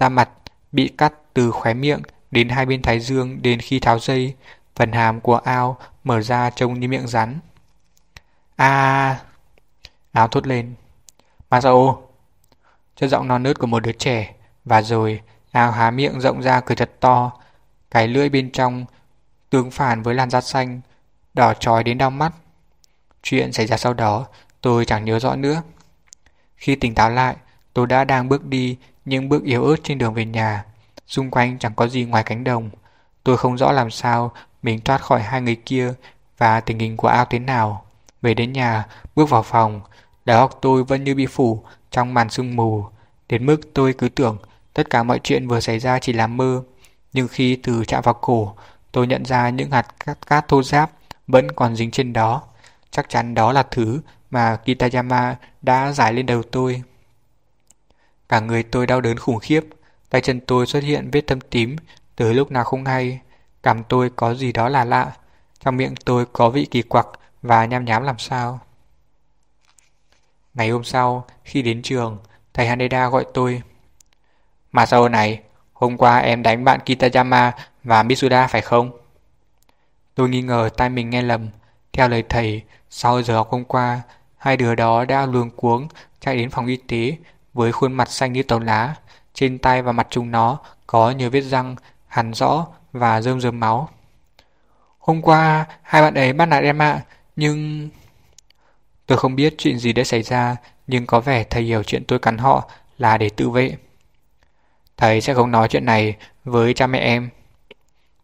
da mặt bị cắt từ khóe miệng đến hai bên thái dương đến khi tháo dây, phần hàm của ao mở ra trông như miệng rắn. À... Áo thốt lên. Masao! Cho giọng non nớt của một đứa trẻ. Và rồi, ao há miệng rộng ra cười thật to. Cái lưỡi bên trong tương phản với làn da xanh, đỏ trói đến đau mắt. Chuyện xảy ra sau đó, tôi chẳng nhớ rõ nữa. Khi tỉnh táo lại, tôi đã đang bước đi những bước yếu ớt trên đường về nhà. Xung quanh chẳng có gì ngoài cánh đồng. Tôi không rõ làm sao mình thoát khỏi hai người kia và tình hình của ao thế nào. Về đến nhà, bước vào phòng, đầu óc tôi vẫn như bị phủ trong màn sương mù. Đến mức tôi cứ tưởng tất cả mọi chuyện vừa xảy ra chỉ là mơ. Nhưng khi từ chạm vào cổ, tôi nhận ra những hạt cát, cát thô ráp vẫn còn dính trên đó. Chắc chắn đó là thứ mà Kitayama đã giải lên đầu tôi. Cả người tôi đau đớn khủng khiếp, tay chân tôi xuất hiện vết thâm tím từ lúc nào không hay. Cảm tôi có gì đó là lạ, trong miệng tôi có vị kỳ quặc và nham nhám làm sao. Ngày hôm sau, khi đến trường, thầy Haneda gọi tôi. Mà sau này, hôm qua em đánh bạn Kitayama và Mitsuda phải không? Tôi nghi ngờ tai mình nghe lầm. Theo lời thầy, sau giờ học hôm qua, hai đứa đó đã luồng cuống chạy đến phòng y tế với khuôn mặt xanh như tàu lá. Trên tay và mặt chúng nó có nhiều vết răng, hẳn rõ và rơm rơm máu. Hôm qua, hai bạn ấy bắt nạt em ạ, nhưng... Tôi không biết chuyện gì đã xảy ra, nhưng có vẻ thầy hiểu chuyện tôi cắn họ là để tự vệ. Thầy sẽ không nói chuyện này với cha mẹ em.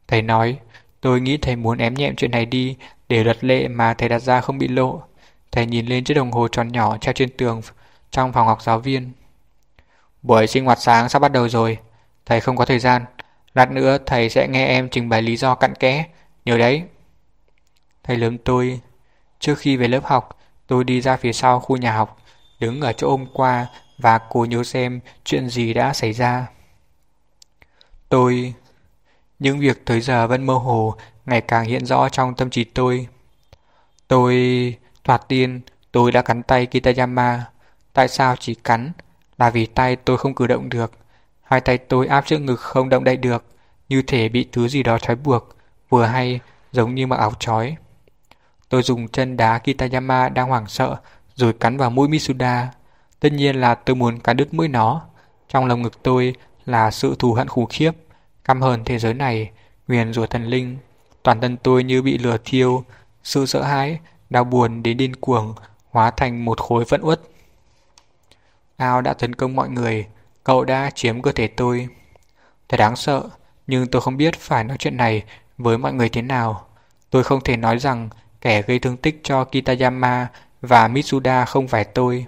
Thầy nói, tôi nghĩ thầy muốn ém nhẹm chuyện này đi để luật lệ mà thầy đặt ra không bị lộ. Thầy nhìn lên chiếc đồng hồ tròn nhỏ treo trên tường trong phòng học giáo viên. Buổi sinh hoạt sáng sắp bắt đầu rồi, thầy không có thời gian. Lát nữa thầy sẽ nghe em trình bày lý do cặn kẽ, nhớ đấy. Thầy lớn tôi. Trước khi về lớp học, tôi đi ra phía sau khu nhà học, đứng ở chỗ hôm qua và cố nhớ xem chuyện gì đã xảy ra. Tôi... Những việc tới giờ vẫn mơ hồ, ngày càng hiện rõ trong tâm trí tôi. Tôi... Thoạt tiên, tôi đã cắn tay Kitayama. Tại sao chỉ cắn? Là vì tay tôi không cử động được. Hai tay tôi áp trước ngực không động đậy được, như thể bị thứ gì đó trói buộc, vừa hay giống như mặc áo trói. Tôi dùng chân đá Kitayama đang hoảng sợ, rồi cắn vào mũi Mitsuda. Tất nhiên là tôi muốn cắn đứt mũi nó. Trong lòng ngực tôi là sự thù hận khủng khiếp, căm hờn thế giới này, nguyền rủa thần linh. Toàn thân tôi như bị lửa thiêu, sự sợ hãi, đau buồn đến điên cuồng, hóa thành một khối phẫn uất. Ao đã tấn công mọi người, cậu đã chiếm cơ thể tôi. Thật đáng sợ, nhưng tôi không biết phải nói chuyện này với mọi người thế nào. Tôi không thể nói rằng kẻ gây thương tích cho Kitayama và Mitsuda không phải tôi.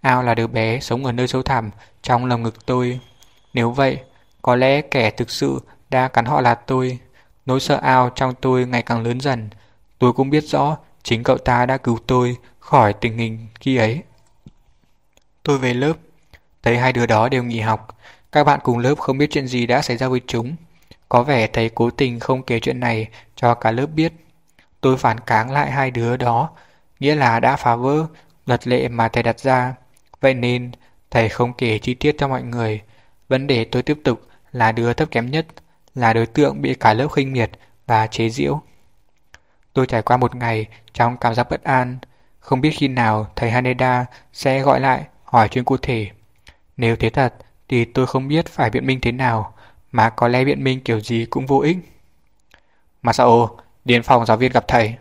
Ao là đứa bé sống ở nơi sâu thẳm trong lòng ngực tôi. Nếu vậy, có lẽ kẻ thực sự đã cắn họ là tôi. Nỗi sợ ao trong tôi ngày càng lớn dần. Tôi cũng biết rõ chính cậu ta đã cứu tôi khỏi tình hình khi ấy. Tôi về lớp, thấy hai đứa đó đều nghỉ học. Các bạn cùng lớp không biết chuyện gì đã xảy ra với chúng. Có vẻ thầy cố tình không kể chuyện này cho cả lớp biết. Tôi phản kháng lại hai đứa đó, nghĩa là đã phá vỡ luật lệ mà thầy đặt ra. Vậy nên, thầy không kể chi tiết cho mọi người. Vấn đề tôi tiếp tục là đứa thấp kém nhất, là đối tượng bị cả lớp khinh miệt và chế giễu. Tôi trải qua một ngày trong cảm giác bất an, không biết khi nào thầy Haneda sẽ gọi lại hỏi chuyện cụ thể. Nếu thế thật thì tôi không biết phải biện minh thế nào, mà có lẽ biện minh kiểu gì cũng vô ích. Masao, đến phòng giáo viên gặp thầy.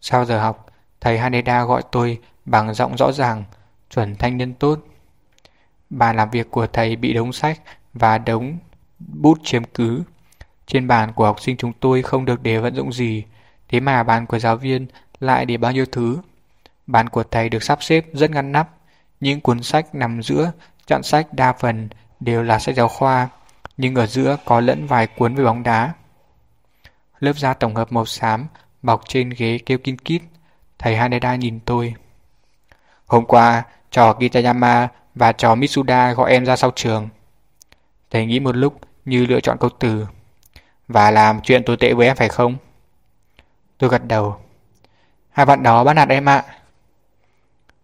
Sau giờ học, thầy Haneda gọi tôi bằng giọng rõ ràng, chuẩn thanh niên tốt. Bàn làm việc của thầy bị đống sách và đống bút chiếm cứ. Trên bàn của học sinh chúng tôi không được để vận dụng gì, thế mà bàn của giáo viên lại để bao nhiêu thứ. Bàn của thầy được sắp xếp rất ngăn nắp, những cuốn sách nằm giữa, chọn sách đa phần đều là sách giáo khoa, nhưng ở giữa có lẫn vài cuốn về bóng đá. Lớp da tổng hợp màu xám bọc trên ghế kêu kinh kít, thầy Haneda nhìn tôi. Hôm qua, trò Kitayama và trò Mitsuda gọi em ra sau trường. Thầy nghĩ một lúc như lựa chọn câu từ. Và làm chuyện tồi tệ với em phải không? Tôi gật đầu. Hai bạn đó bắt nạt em ạ.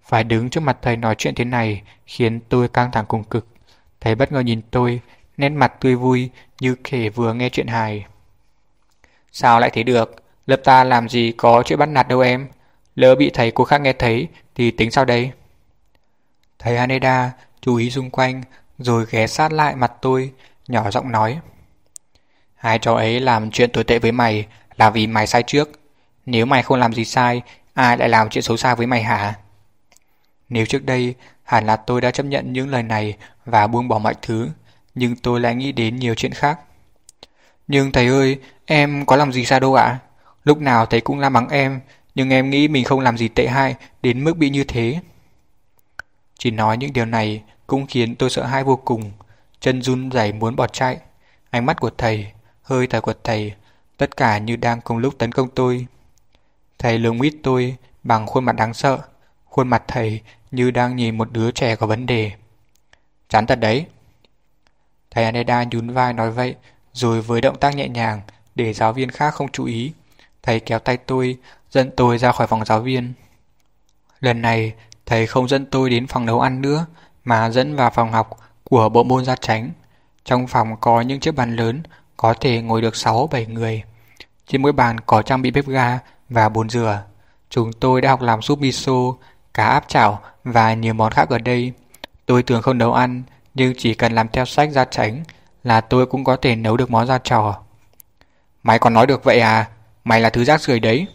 Phải đứng trước mặt thầy nói chuyện thế này khiến tôi căng thẳng cùng cực. Thầy bất ngờ nhìn tôi, nét mặt tươi vui như kể vừa nghe chuyện hài. Sao lại thế được? Lớp ta làm gì có chuyện bắt nạt đâu em. Lỡ bị thầy cô khác nghe thấy thì tính sao đây? Thầy Haneda chú ý xung quanh rồi ghé sát lại mặt tôi, nhỏ giọng nói. Hai cháu ấy làm chuyện tồi tệ với mày là vì mày sai trước. Nếu mày không làm gì sai, ai lại làm chuyện xấu xa với mày hả? Nếu trước đây, hẳn là tôi đã chấp nhận những lời này và buông bỏ mọi thứ, nhưng tôi lại nghĩ đến nhiều chuyện khác. Nhưng thầy ơi, em có làm gì sai đâu ạ? Lúc nào thầy cũng la mắng em, nhưng em nghĩ mình không làm gì tệ hại đến mức bị như thế. Chỉ nói những điều này cũng khiến tôi sợ hãi vô cùng, chân run rẩy muốn bỏ chạy. Ánh mắt của thầy, hơi thở của thầy, tất cả như đang cùng lúc tấn công tôi. Thầy lườm nguyết tôi bằng khuôn mặt đáng sợ, khuôn mặt thầy như đang nhìn một đứa trẻ có vấn đề. Chán thật đấy. Thầy Aneda nhún vai nói vậy, rồi với động tác nhẹ nhàng để giáo viên khác không chú ý, thầy kéo tay tôi, dẫn tôi ra khỏi phòng giáo viên. Lần này, thầy không dẫn tôi đến phòng nấu ăn nữa, mà dẫn vào phòng học của bộ môn gia tránh. Trong phòng có những chiếc bàn lớn, có thể ngồi được 6-7 người. Trên mỗi bàn có trang bị bếp ga và bồn rửa. Chúng tôi đã học làm súp miso, cá áp chảo và nhiều món khác ở đây. Tôi thường không nấu ăn, nhưng chỉ cần làm theo sách gia tránh là tôi cũng có thể nấu được món ra trò. Mày còn nói được vậy à? Mày là thứ rác rưởi đấy.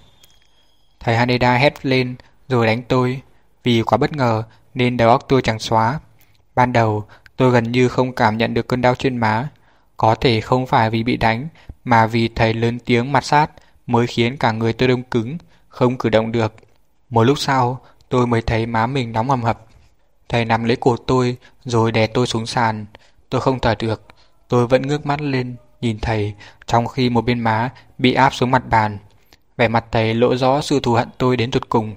Thầy Haneda hét lên rồi đánh tôi. Vì quá bất ngờ nên đầu óc tôi chẳng xóa. Ban đầu tôi gần như không cảm nhận được cơn đau trên má. Có thể không phải vì bị đánh mà vì thầy lớn tiếng mặt sát mới khiến cả người tôi đông cứng, không cử động được. Một lúc sau tôi mới thấy má mình nóng hầm hập. Thầy nắm lấy cổ tôi rồi đè tôi xuống sàn. Tôi không thở được. Tôi vẫn ngước mắt lên nhìn thầy trong khi một bên má bị áp xuống mặt bàn. Vẻ mặt thầy lộ rõ sự thù hận tôi đến tụt cùng.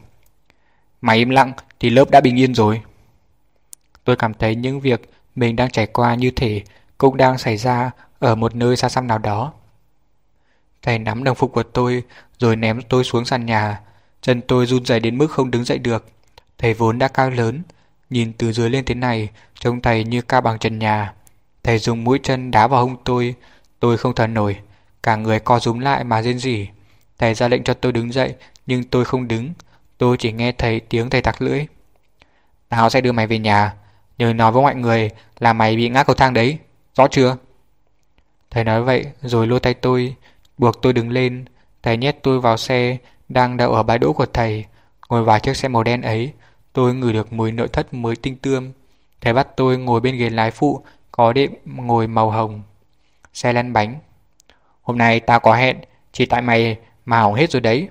Mày im lặng thì lớp đã bình yên rồi. Tôi cảm thấy những việc mình đang trải qua như thể cũng đang xảy ra ở một nơi xa xăm nào đó. Thầy nắm đồng phục của tôi rồi ném tôi xuống sàn nhà. Chân tôi run rẩy đến mức không đứng dậy được. Thầy vốn đã cao lớn, nhìn từ dưới lên thế này, trông thầy như cao bằng trần nhà. Thầy dùng mũi chân đá vào hông tôi, tôi không thở nổi, cả người co rúm lại mà rên rỉ. Thầy ra lệnh cho tôi đứng dậy, nhưng tôi không đứng, tôi chỉ nghe thấy tiếng thầy tặc lưỡi. Tao sẽ đưa mày về nhà, nhờ nói với mọi người là mày bị ngã cầu thang đấy, rõ chưa? Thầy nói vậy rồi lôi tay tôi, buộc tôi đứng lên, thầy nhét tôi vào xe đang đậu ở bãi đỗ của thầy. Ngồi vào chiếc xe màu đen ấy, tôi ngửi được mùi nội thất mới tinh tươm. Thầy bắt tôi ngồi bên ghế lái phụ, có đệm ngồi màu hồng. Xe lăn bánh. Hôm nay tao có hẹn, chỉ tại mày mà hỏng hết rồi đấy.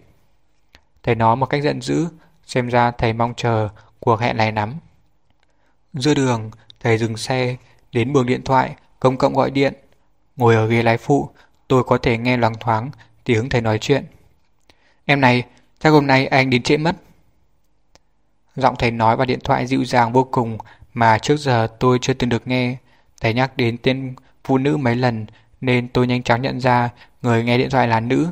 Thầy nói một cách giận dữ, xem ra thầy mong chờ cuộc hẹn này lắm. Giữa đường, thầy dừng xe, đến buồng điện thoại, công cộng gọi điện. Ngồi ở ghế lái phụ, tôi có thể nghe loáng thoáng tiếng thầy nói chuyện. Em này, chắc hôm nay anh đến trễ mất. Giọng thầy nói vào điện thoại dịu dàng vô cùng mà trước giờ tôi chưa từng được nghe. Thầy nhắc đến tên phụ nữ mấy lần nên tôi nhanh chóng nhận ra người nghe điện thoại là nữ.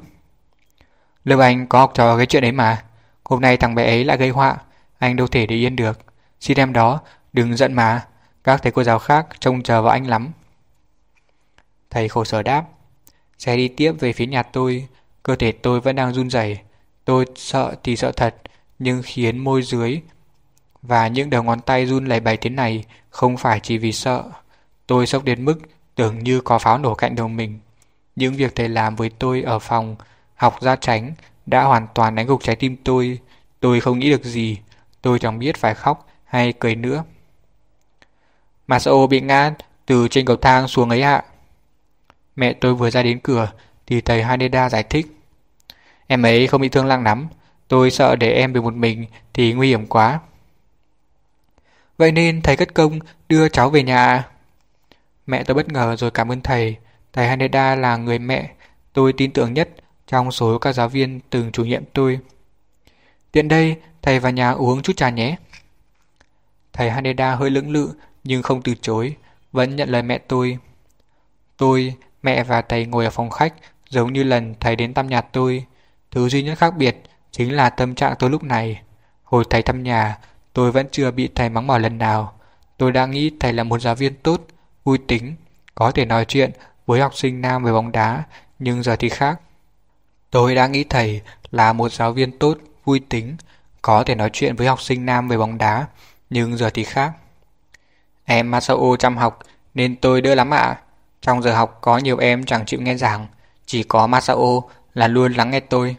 Lớp anh có học trò cái chuyện ấy mà. Hôm nay thằng bé ấy lại gây họa, anh đâu thể để yên được. Xin em đó, đừng giận mà. Các thầy cô giáo khác trông chờ vào anh lắm. Thầy khổ sở đáp. Xe đi tiếp về phía nhà tôi, cơ thể tôi vẫn đang run rẩy. Tôi sợ thì sợ thật, nhưng khiến môi dưới và những đầu ngón tay run lẩy bẩy thế này không phải chỉ vì sợ. Tôi sốc đến mức tưởng như có pháo nổ cạnh đầu mình. Những việc thầy làm với tôi ở phòng học ra tránh đã hoàn toàn đánh gục trái tim tôi. Tôi không nghĩ được gì, tôi chẳng biết phải khóc hay cười nữa. Masao bị ngã từ trên cầu thang xuống ấy ạ. Mẹ tôi vừa ra đến cửa thì thầy Haneda giải thích. Em ấy không bị thương nặng lắm, Tôi sợ để em về một mình thì nguy hiểm quá. Vậy nên thầy cất công đưa cháu về nhà Mẹ tôi bất ngờ rồi cảm ơn thầy. Thầy Haneda là người mẹ tôi tin tưởng nhất trong số các giáo viên từng chủ nhiệm tôi. Tiện đây, thầy vào nhà uống chút trà nhé. Thầy Haneda hơi lưỡng lự nhưng không từ chối, vẫn nhận lời mẹ tôi. Tôi, mẹ và thầy ngồi ở phòng khách giống như lần thầy đến thăm nhà tôi. Thứ duy nhất khác biệt chính là tâm trạng tôi lúc này. Hồi thầy thăm nhà, tôi vẫn chưa bị thầy mắng mỏ lần nào. Tôi đang nghĩ thầy là một giáo viên tốt, vui tính, có thể nói chuyện với học sinh nam về bóng đá, nhưng giờ thì khác. Tôi đã nghĩ thầy là một giáo viên tốt, vui tính, có thể nói chuyện với học sinh nam về bóng đá, nhưng giờ thì khác. Em Masao chăm học nên tôi đỡ lắm ạ. Trong giờ học có nhiều em chẳng chịu nghe giảng, chỉ có Masao là luôn lắng nghe tôi.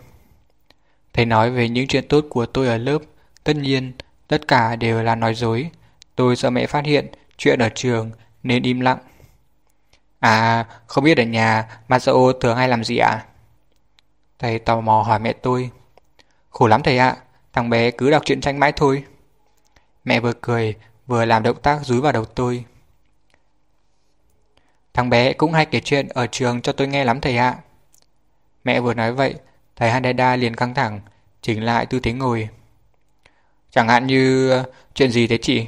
Thầy nói về những chuyện tốt của tôi ở lớp, tất nhiên tất cả đều là nói dối. Tôi sợ mẹ phát hiện chuyện ở trường nên im lặng. À, không biết ở nhà Masao thường hay làm gì ạ? Thầy tò mò hỏi mẹ tôi. Khổ lắm thầy ạ, thằng bé cứ đọc truyện tranh mãi thôi. Mẹ vừa cười, vừa làm động tác rúi vào đầu tôi. Thằng bé cũng hay kể chuyện ở trường cho tôi nghe lắm thầy ạ. Mẹ vừa nói vậy, thầy Haneda liền căng thẳng, chỉnh lại tư thế ngồi. Chẳng hạn như chuyện gì thế chị?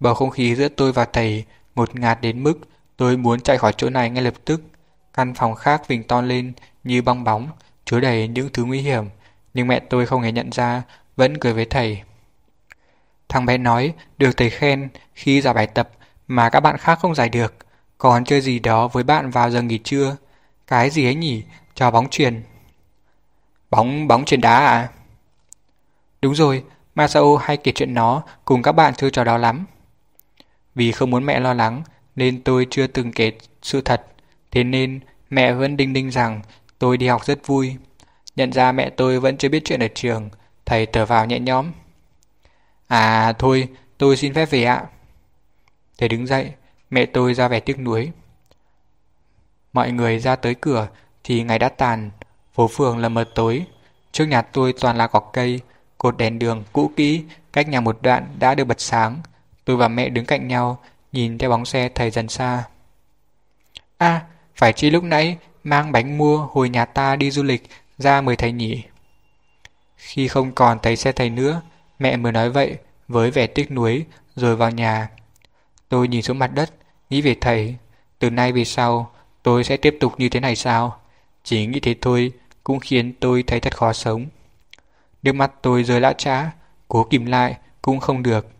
Bầu không khí giữa tôi và thầy ngột ngạt đến mức tôi muốn chạy khỏi chỗ này ngay lập tức. Căn phòng khác vình to lên như bong bóng, chứa đầy những thứ nguy hiểm, nhưng mẹ tôi không hề nhận ra, vẫn cười với thầy. Thằng bé nói được thầy khen khi giải bài tập mà các bạn khác không giải được, còn chơi gì đó với bạn vào giờ nghỉ trưa. Cái gì ấy nhỉ, cho bóng truyền. Bóng bóng truyền đá à? Đúng rồi, Masao hay kể chuyện nó cùng các bạn chơi trò đó lắm. Vì không muốn mẹ lo lắng nên tôi chưa từng kể sự thật, thế nên mẹ vẫn đinh đinh rằng tôi đi học rất vui. Nhận ra mẹ tôi vẫn chưa biết chuyện ở trường, thầy thở vào nhẹ nhõm. À thôi, tôi xin phép về ạ. Thầy đứng dậy, mẹ tôi ra vẻ tiếc nuối. Mọi người ra tới cửa thì ngày đã tàn, phố phường là mờ tối. Trước nhà tôi toàn là cỏ cây, cột đèn đường cũ kỹ, cách nhà một đoạn đã được bật sáng. Tôi và mẹ đứng cạnh nhau, nhìn theo bóng xe thầy dần xa. À, phải chi lúc nãy mang bánh mua hồi nhà ta đi du lịch ra mời thầy nhỉ? Khi không còn thấy xe thầy nữa, mẹ mới nói vậy với vẻ tiếc nuối rồi vào nhà. Tôi nhìn xuống mặt đất, nghĩ về thầy. Từ nay về sau, tôi sẽ tiếp tục như thế này sao? Chỉ nghĩ thế thôi cũng khiến tôi thấy thật khó sống. Nước mắt tôi rơi lã trá, cố kìm lại cũng không được.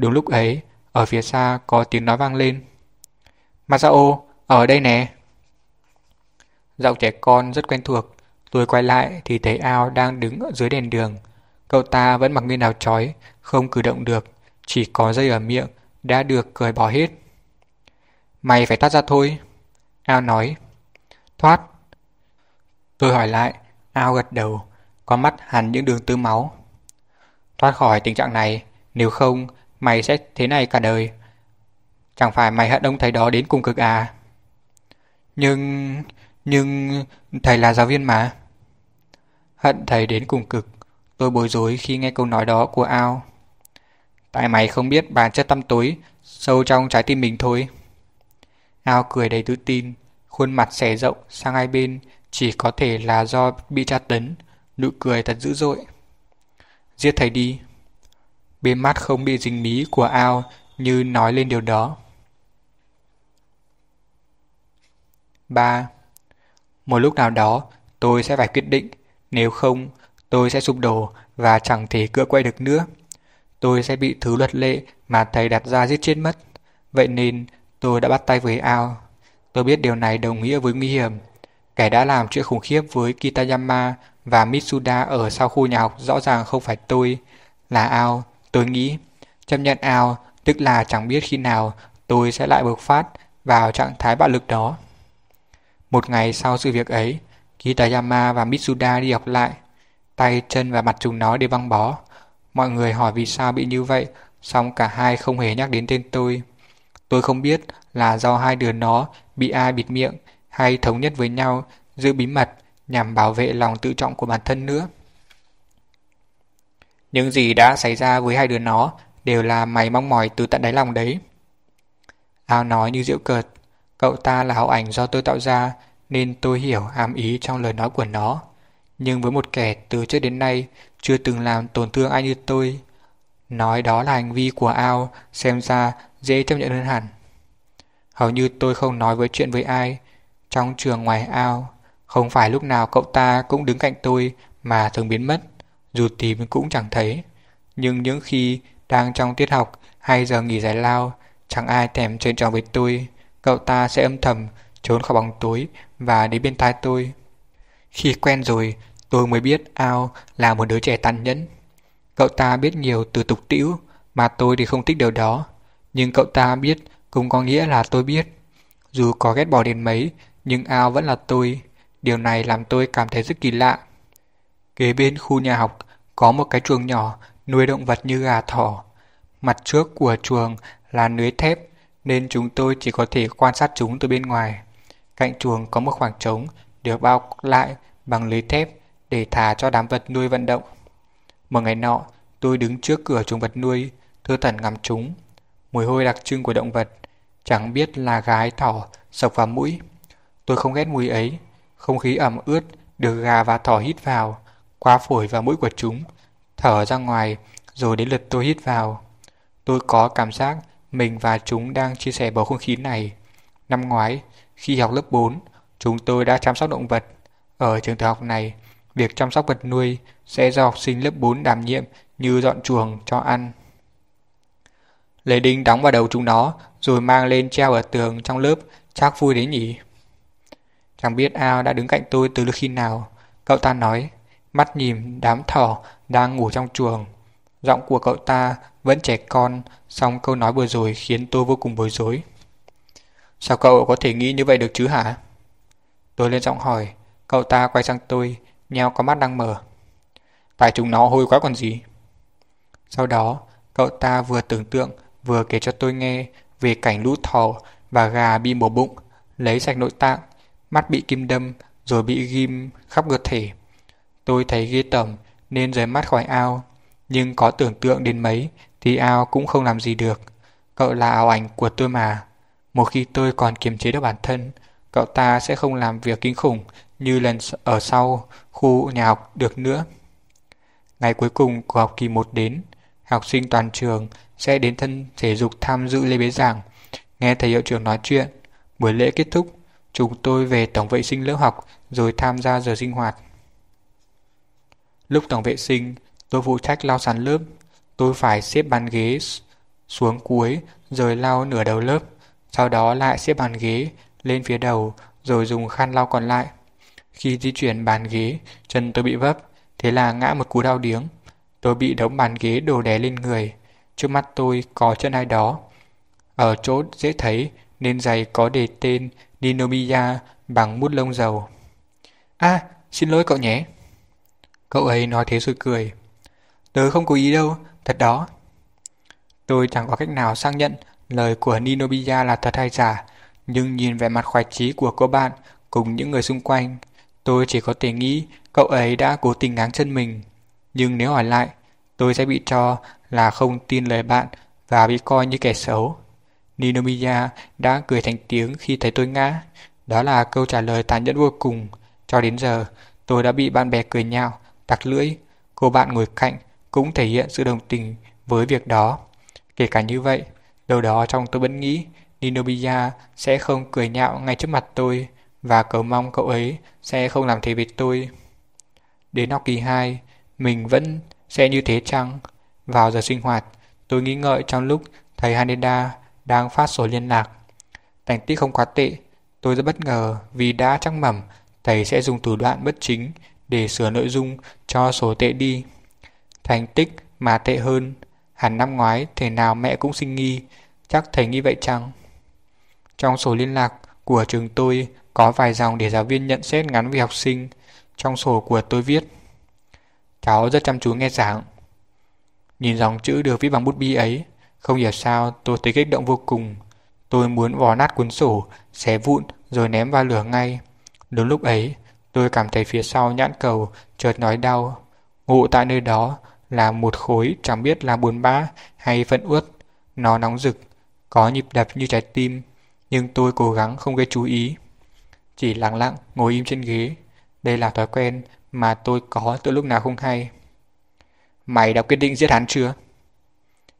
Đúng lúc ấy, ở phía xa có tiếng nói vang lên. Masao, ở đây nè. Giọng trẻ con rất quen thuộc. Tôi quay lại thì thấy Ao đang đứng dưới đèn đường. Cậu ta vẫn mặc nguyên áo chói, không cử động được, chỉ có dây ở miệng, đã được cởi bỏ hết. Mày phải thoát ra thôi. Ao nói. Thoát. Tôi hỏi lại, Ao gật đầu, có mắt hẳn những đường tư máu. Thoát khỏi tình trạng này, nếu không mày sẽ thế này cả đời. Chẳng phải mày hận ông thầy đó đến cùng cực à? Nhưng... nhưng... thầy là giáo viên mà. Hận thầy đến cùng cực. Tôi bối rối khi nghe câu nói đó của Ao. Tại mày không biết bản chất tâm tối sâu trong trái tim mình thôi. Ao cười đầy tự tin, khuôn mặt xẻ rộng sang hai bên chỉ có thể là do bị tra tấn, nụ cười thật dữ dội. Giết thầy đi. Bên mắt không bị dính mí của ao như nói lên điều đó. 3. Một lúc nào đó, tôi sẽ phải quyết định, nếu không, tôi sẽ sụp đổ và chẳng thể cựa quay được nữa. Tôi sẽ bị thứ luật lệ mà thầy đặt ra giết chết mất. Vậy nên, tôi đã bắt tay với ao. Tôi biết điều này đồng nghĩa với nguy hiểm. Kẻ đã làm chuyện khủng khiếp với Kitayama và Mitsuda ở sau khu nhà học rõ ràng không phải tôi, là ao. Tôi nghĩ, chấp nhận ao tức là chẳng biết khi nào tôi sẽ lại bộc phát vào trạng thái bạo lực đó. Một ngày sau sự việc ấy, Kitayama và Mitsuda đi học lại. Tay, chân và mặt chúng nó đều băng bó. Mọi người hỏi vì sao bị như vậy, song cả hai không hề nhắc đến tên tôi. Tôi không biết là do hai đứa nó bị ai bịt miệng hay thống nhất với nhau giữ bí mật nhằm bảo vệ lòng tự trọng của bản thân nữa. Những gì đã xảy ra với hai đứa nó đều là mày mong mỏi từ tận đáy lòng đấy. Ao nói như diễu cợt, cậu ta là hậu ảnh do tôi tạo ra nên tôi hiểu hàm ý trong lời nói của nó. Nhưng với một kẻ từ trước đến nay chưa từng làm tổn thương ai như tôi, nói đó là hành vi của Ao xem ra dễ chấp nhận hơn hẳn. Hầu như tôi không nói với chuyện với ai, trong trường ngoài Ao, không phải lúc nào cậu ta cũng đứng cạnh tôi mà thường biến mất, dù tìm cũng chẳng thấy. Nhưng những khi đang trong tiết học hay giờ nghỉ giải lao, chẳng ai thèm chơi trò với tôi, cậu ta sẽ âm thầm trốn khỏi bóng tối và đến bên tai tôi. Khi quen rồi, tôi mới biết Ao là một đứa trẻ tàn nhẫn. Cậu ta biết nhiều từ tục tĩu, mà tôi thì không thích điều đó. Nhưng cậu ta biết cũng có nghĩa là tôi biết. Dù có ghét bỏ đến mấy, nhưng Ao vẫn là tôi. Điều này làm tôi cảm thấy rất kỳ lạ. Kế bên khu nhà học có một cái chuồng nhỏ nuôi động vật như gà thỏ. Mặt trước của chuồng là lưới thép nên chúng tôi chỉ có thể quan sát chúng từ bên ngoài. Cạnh chuồng có một khoảng trống được bao lại bằng lưới thép để thả cho đám vật nuôi vận động. Một ngày nọ, tôi đứng trước cửa chuồng vật nuôi, thơ thần ngắm chúng. Mùi hôi đặc trưng của động vật, chẳng biết là gái thỏ sộc vào mũi. Tôi không ghét mùi ấy, không khí ẩm ướt được gà và thỏ hít vào, qua phổi và mũi của chúng, thở ra ngoài rồi đến lượt tôi hít vào. Tôi có cảm giác mình và chúng đang chia sẻ bầu không khí này. Năm ngoái, khi học lớp 4, chúng tôi đã chăm sóc động vật. Ở trường tiểu học này, việc chăm sóc vật nuôi sẽ do học sinh lớp 4 đảm nhiệm như dọn chuồng cho ăn. Lấy đinh đóng vào đầu chúng nó, rồi mang lên treo ở tường trong lớp, chắc vui đấy nhỉ. Chẳng biết ao đã đứng cạnh tôi từ lúc khi nào. Cậu ta nói, mắt nhìn đám thỏ đang ngủ trong chuồng. Giọng của cậu ta vẫn trẻ con, song câu nói vừa rồi khiến tôi vô cùng bối rối. Sao cậu có thể nghĩ như vậy được chứ hả? Tôi lên giọng hỏi, cậu ta quay sang tôi, nheo có mắt đang mở. Tại chúng nó hôi quá còn gì? Sau đó, cậu ta vừa tưởng tượng vừa kể cho tôi nghe về cảnh lũ thỏ và gà bị mổ bụng, lấy sạch nội tạng, mắt bị kim đâm rồi bị ghim khắp cơ thể. Tôi thấy ghê tởm nên rời mắt khỏi ao, nhưng có tưởng tượng đến mấy thì ao cũng không làm gì được. Cậu là ảo ảnh của tôi mà. Một khi tôi còn kiềm chế được bản thân, cậu ta sẽ không làm việc kinh khủng như lần ở sau khu nhà học được nữa. Ngày cuối cùng của học kỳ 1 đến, học sinh toàn trường sẽ đến thân thể dục tham dự lễ bế giảng, nghe thầy hiệu trưởng nói chuyện. Buổi lễ kết thúc, chúng tôi về tổng vệ sinh lớp học rồi tham gia giờ sinh hoạt. Lúc tổng vệ sinh, tôi phụ trách lau sàn lớp. Tôi phải xếp bàn ghế xuống cuối rồi lau nửa đầu lớp, sau đó lại xếp bàn ghế lên phía đầu rồi dùng khăn lau còn lại. Khi di chuyển bàn ghế, chân tôi bị vấp, thế là ngã một cú đau điếng. Tôi bị đống bàn ghế đổ đè lên người. Trước mắt tôi có chân ai đó. Ở chỗ dễ thấy nên giày có đề tên Ninomiya bằng bút lông dầu. À, xin lỗi cậu nhé. Cậu ấy nói thế rồi cười. Tớ không cố ý đâu, thật đó. Tôi chẳng có cách nào xác nhận lời của Ninobiya là thật hay giả, nhưng nhìn vẻ mặt khoái chí của cô bạn cùng những người xung quanh, tôi chỉ có thể nghĩ cậu ấy đã cố tình ngáng chân mình. Nhưng nếu hỏi lại, tôi sẽ bị cho là không tin lời bạn và bị coi như kẻ xấu. Ninomiya đã cười thành tiếng khi thấy tôi ngã. Đó là câu trả lời tàn nhẫn vô cùng. Cho đến giờ, tôi đã bị bạn bè cười nhạo, tặc lưỡi. Cô bạn ngồi cạnh cũng thể hiện sự đồng tình với việc đó. Kể cả như vậy, đâu đó trong tôi vẫn nghĩ Ninobiya sẽ không cười nhạo ngay trước mặt tôi và cầu mong cậu ấy sẽ không làm thế với tôi. Đến học kỳ 2, mình vẫn sẽ như thế chăng? Vào giờ sinh hoạt, tôi nghĩ ngợi trong lúc thầy Haneda đang phát sổ liên lạc. Thành tích không quá tệ, tôi rất bất ngờ vì đã chắc mẩm thầy sẽ dùng thủ đoạn bất chính để sửa nội dung cho sổ tệ đi. Thành tích mà tệ hơn, hẳn năm ngoái thể nào mẹ cũng sinh nghi, chắc thầy nghĩ vậy chăng? Trong sổ liên lạc của trường tôi có vài dòng để giáo viên nhận xét ngắn về học sinh. Trong sổ của tôi viết Cháu rất chăm chú nghe giảng. Nhìn dòng chữ được viết bằng bút bi ấy, không hiểu sao tôi thấy kích động vô cùng. Tôi muốn vò nát cuốn sổ, xé vụn rồi ném vào lửa ngay. Đúng lúc ấy, tôi cảm thấy phía sau nhãn cầu chợt nói đau. Ngụ tại nơi đó là một khối chẳng biết là buồn bã hay vẫn uất. Nó nóng rực, có nhịp đập như trái tim, nhưng tôi cố gắng không gây chú ý. Chỉ lặng lặng ngồi im trên ghế. Đây là thói quen mà tôi có từ lúc nào không hay. Mày đã quyết định giết hắn chưa?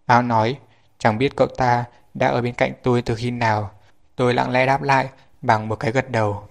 Áo nói, chẳng biết cậu ta đã ở bên cạnh tôi từ khi nào. Tôi lặng lẽ đáp lại bằng một cái gật đầu.